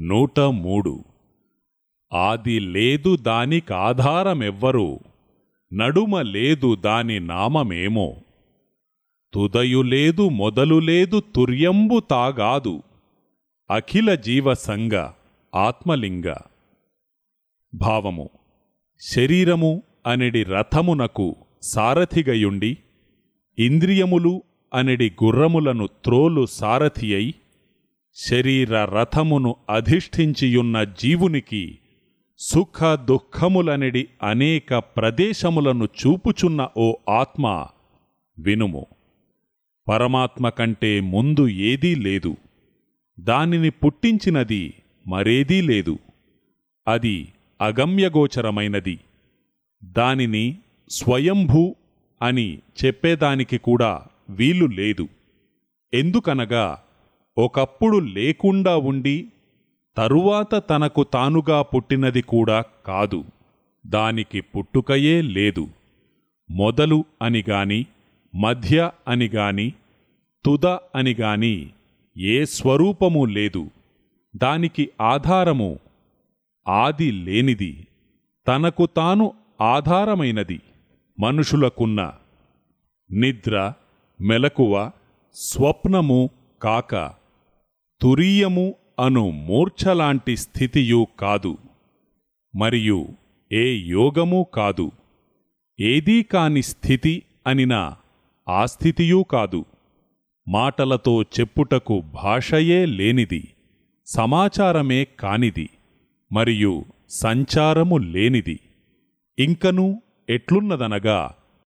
నూట మూడు. ఆది లేదు దానికాధారమెవ్వరు నడుమ లేదు దాని నామమేమో. తుదయు లేదు మొదలు లేదు తుర్యంబు తాగాదు. అఖిల జీవసంగ ఆత్మలింగ. భావము శరీరము అనెడి రథమునకు సారథిగయుండి ఇంద్రియములు అనెడి గుర్రములను త్రోలు సారథియై శరీర రథమును అధిష్ఠించియున్న జీవునికి సుఖ దుఃఖములనిడి అనేక ప్రదేశములను చూపుచున్న ఓ ఆత్మ వినుము. పరమాత్మ కంటే ముందు ఏదీ లేదు. దానిని పుట్టించినది మరేదీ లేదు. అది అగమ్యగోచరమైనది. దానిని స్వయంభూ అని చెప్పేదానికి కూడా వీలు లేదు. ఎందుకనగా ఒకప్పుడు లేకుండా ఉండి తరువాత తనకు తానుగా పుట్టినది కూడా కాదు. దానికి పుట్టుకయే లేదు. మొదలు అనిగాని మధ్య అనిగాని తుద అనిగాని ఏ స్వరూపము లేదు. దానికి ఆధారము ఆది లేనిది. తనకు తాను ఆధారమైనది. మనుషులకున్న నిద్ర మెలకువ స్వప్నము కాక తురీయము అను మూర్ఛలాంటి స్థితియు కాదు మరియు ఏ యోగమూ కాదు ఏదీ కాని స్థితి అనినా ఆ స్థితియూ కాదు. మాటలతో చెప్పుటకు భాషయే లేనిది సమాచారమే కానిది మరియు సంచారము లేనిది. ఇంకనూ ఎట్లున్నదనగా